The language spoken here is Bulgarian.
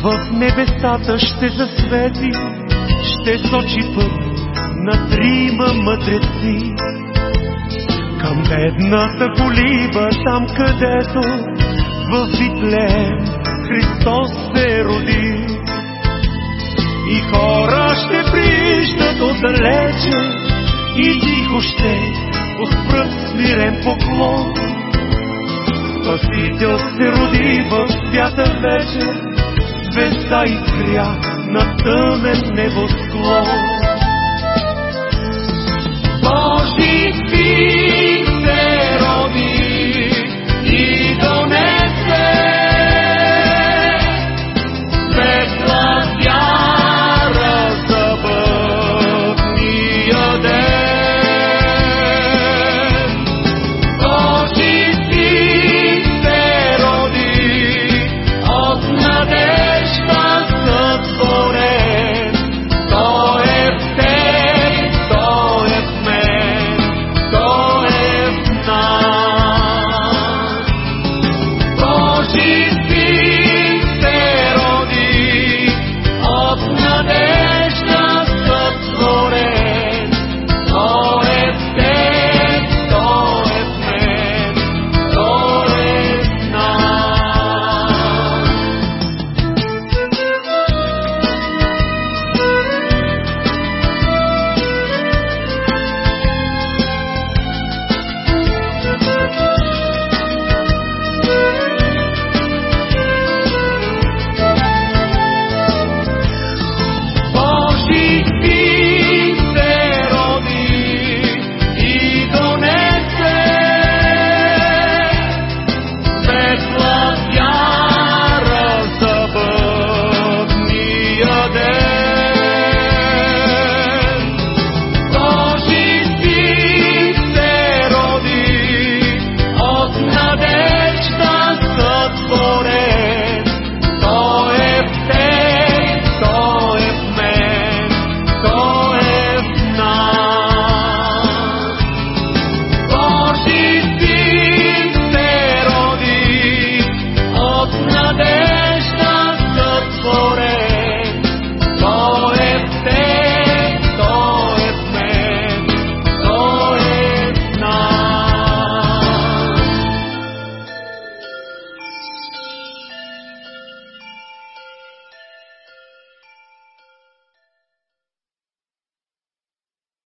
звездата ще засвети, ще сочи път на трима мъдреци. Към бедната колиба, там където в Витлеем Христос се роди. И хора ще прищат отдалече и тихо ще отпрат смирен поклон. Спасител се роди в свята вечер, звезда изгря на тъмен небосклон.